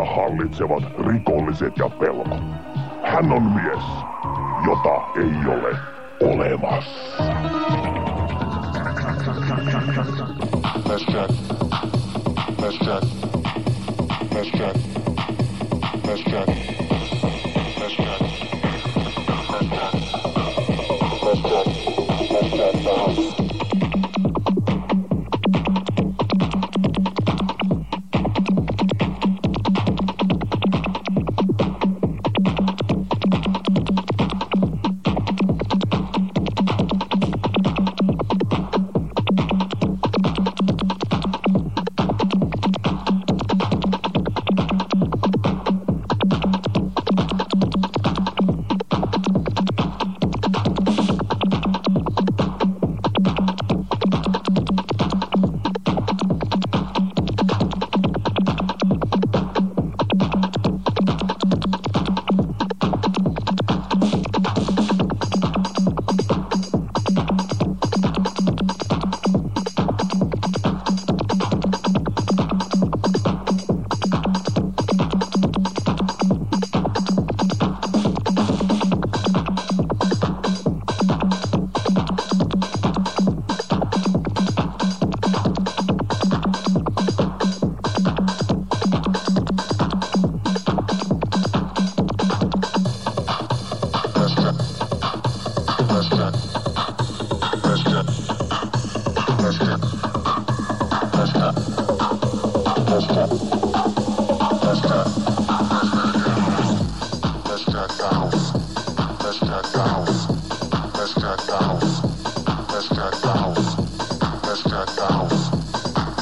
jota hallitsevat rikolliset ja pelko. Hän on mies, jota ei ole olemassa. Let's go. Let's go. Let's go. Let's. Let's. Let's. Let's. Let's. Let's.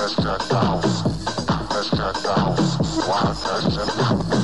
Mr. Dolls, Mr. Dolls, why does it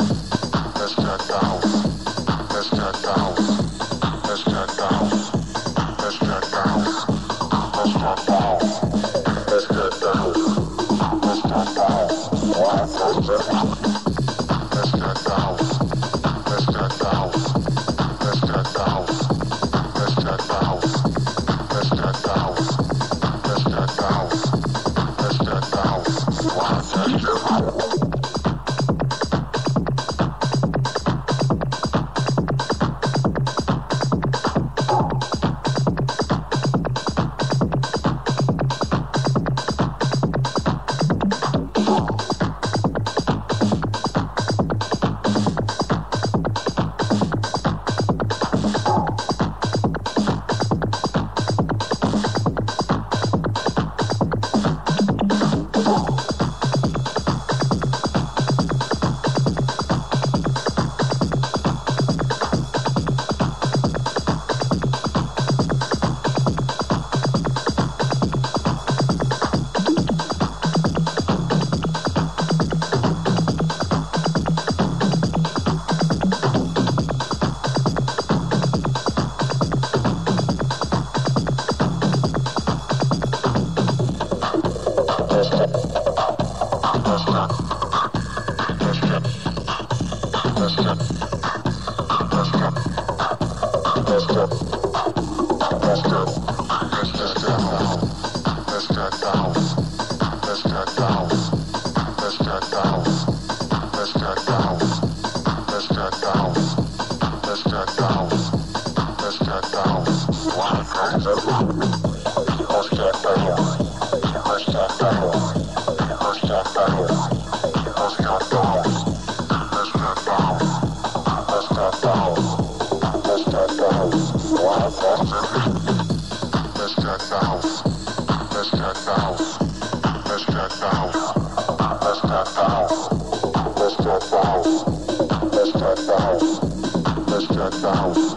Let's check the house. Let's check the house.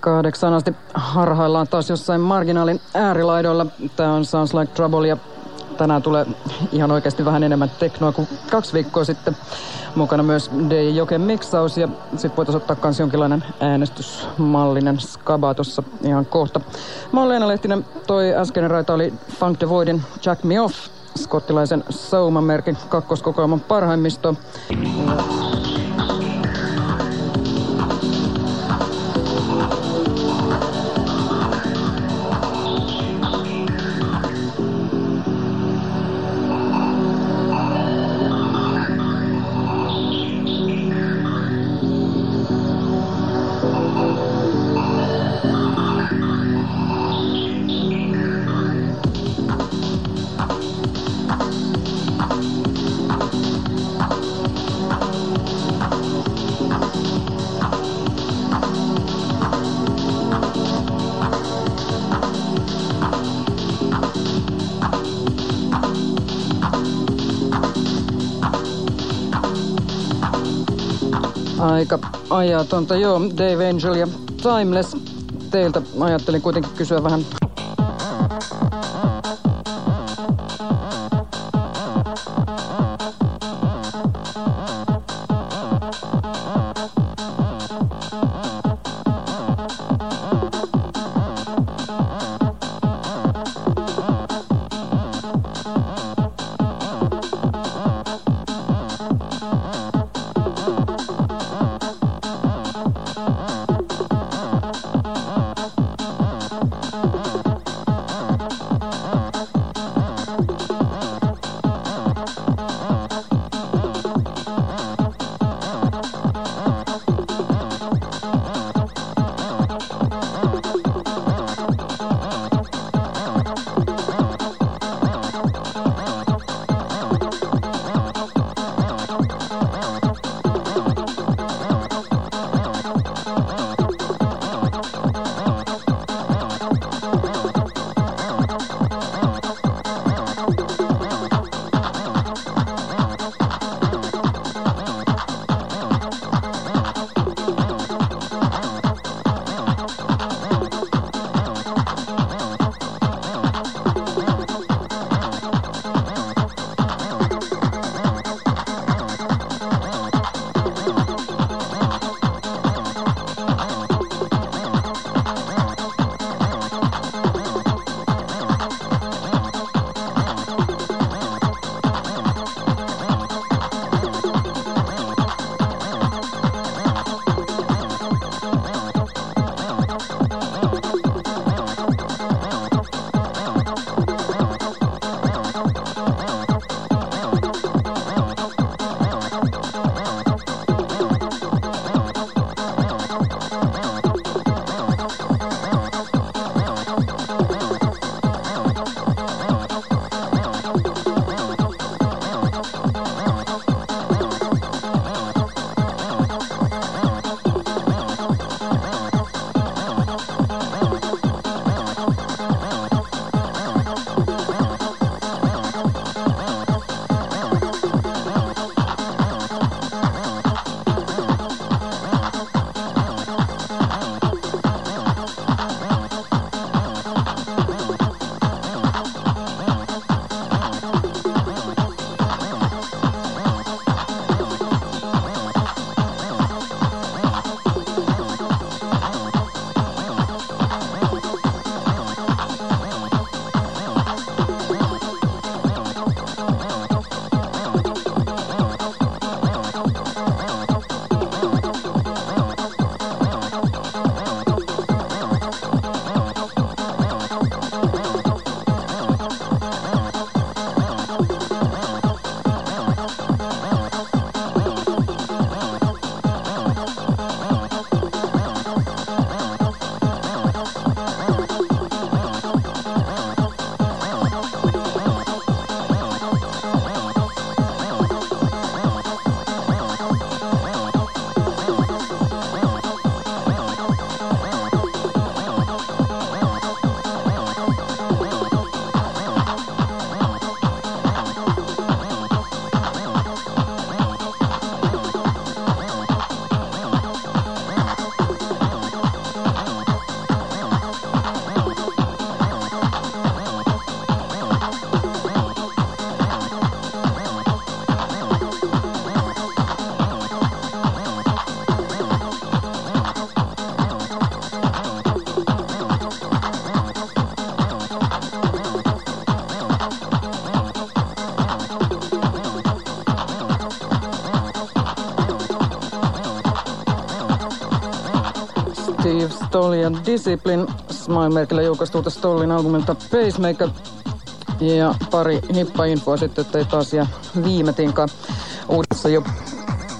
Kahdeksan asti harhaillaan taas jossain marginaalin äärilaidoilla. Tämä on Sounds Like Trouble ja tänään tulee ihan oikeasti vähän enemmän teknoa kuin kaksi viikkoa sitten. Mukana myös DJ Joken miksaus ja sitten voitaisiin ottaa myös jonkinlainen äänestysmallinen skaba tuossa ihan kohta. Mä oon Leena Lehtinen, toi äskeinen raita oli Funk the Voidin Jack Me Off, skottilaisen Souma-merkin kakkoskokoelman parhaimmisto. Aika ajatonta, joo. Dave Angel ja Timeless. Teiltä ajattelin kuitenkin kysyä vähän Discipline. Smile-merkillä julkaistulta Stollin albumilta Pacemaker. Ja pari hippa-infoa sitten, ettei taas jää viime tinkaan. Uudessa jo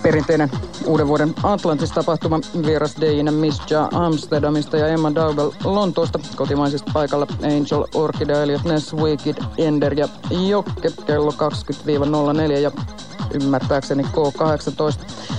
perinteinen uuden vuoden Atlantis-tapahtuma vieras Deina Misja Amsterdamista ja Emma Daubel Lontoosta kotimaisista paikalla Angel, Orchidea, Elliot Ness, Wicked, Ender ja Jokke kello 20-04 ja ymmärtääkseni K18.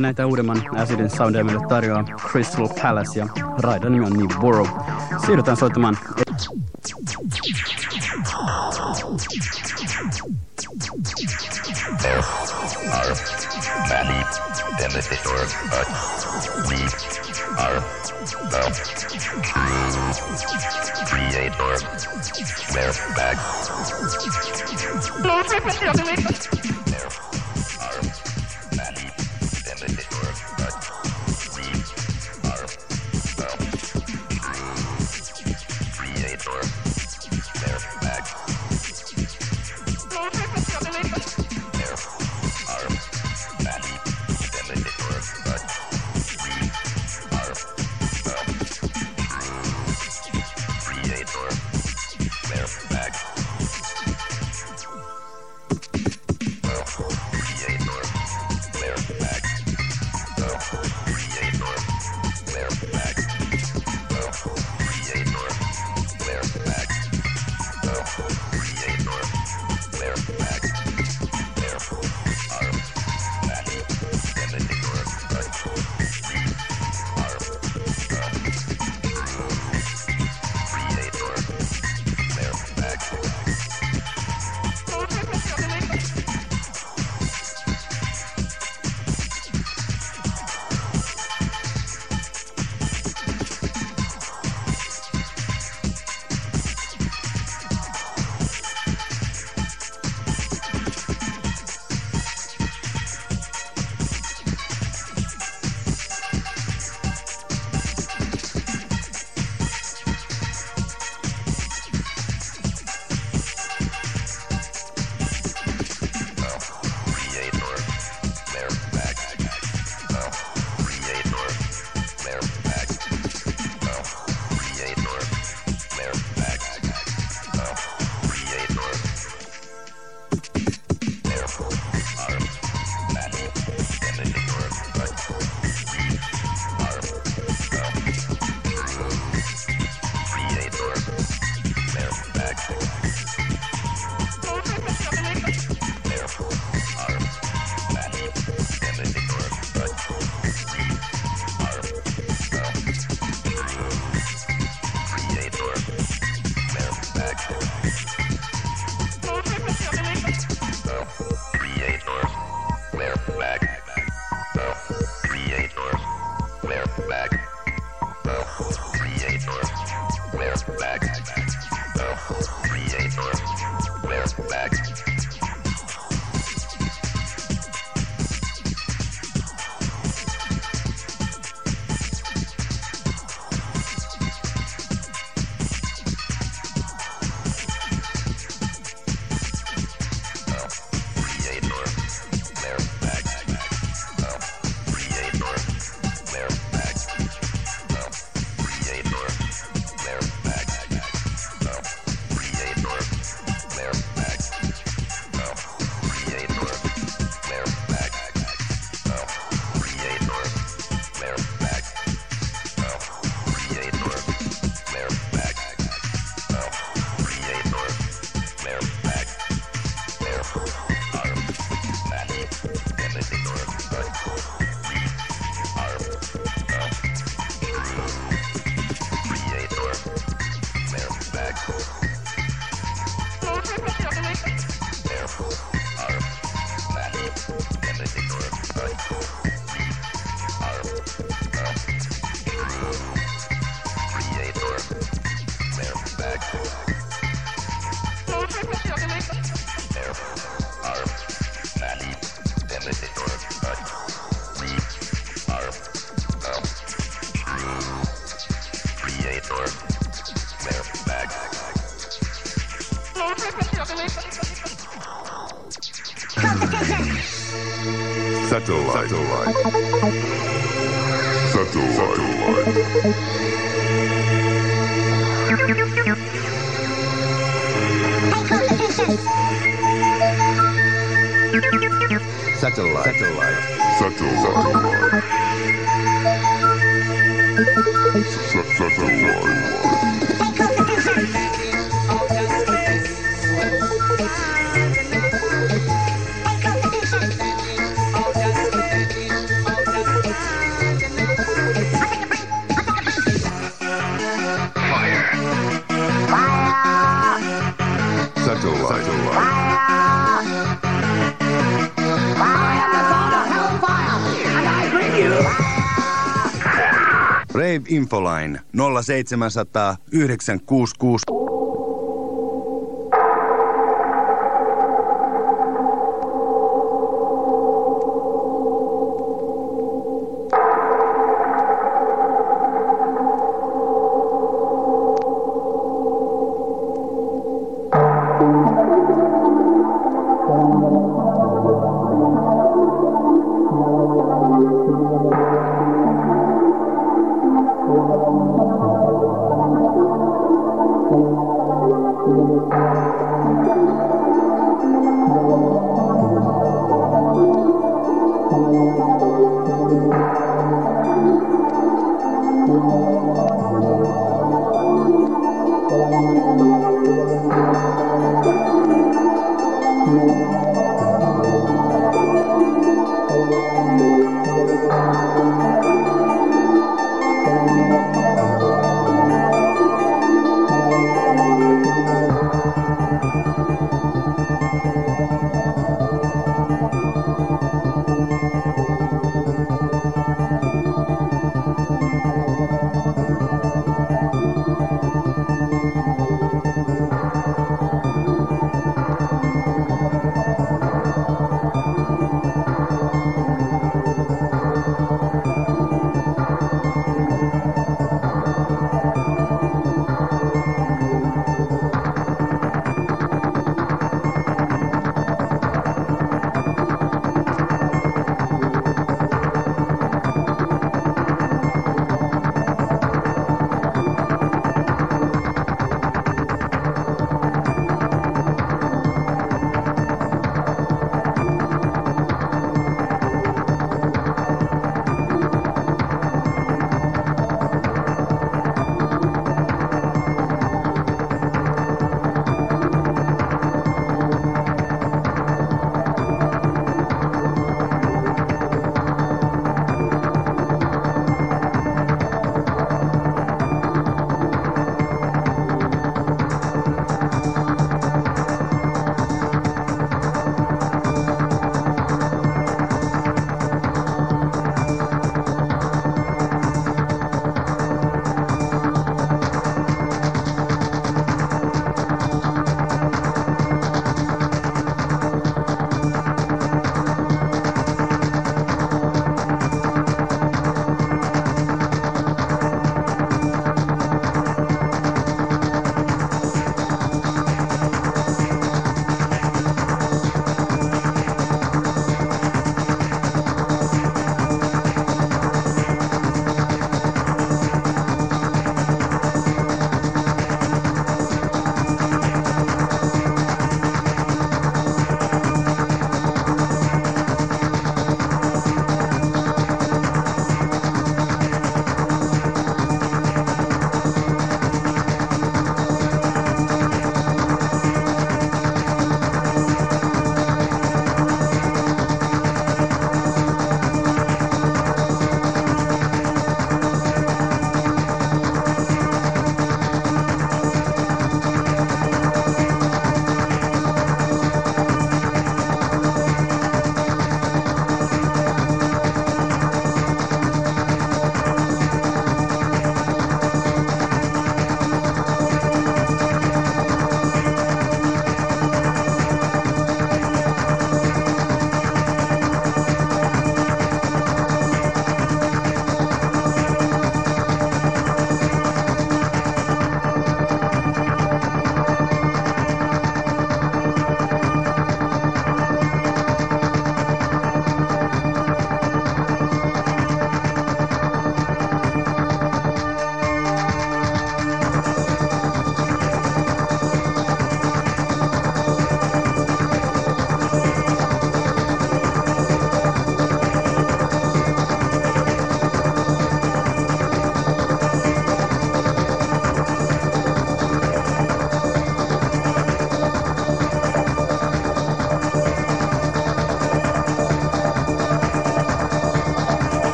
Näitä uudemman Acidin soundia meille tarjoaa Crystal Palace ja raidan nimi on New Borough. Siirrytään soittamaan Creator. Creator. Satellite. Satellite. Satellite. Satellite. Satellite. Satellite. Sa- Satellite. Infoline 0700 966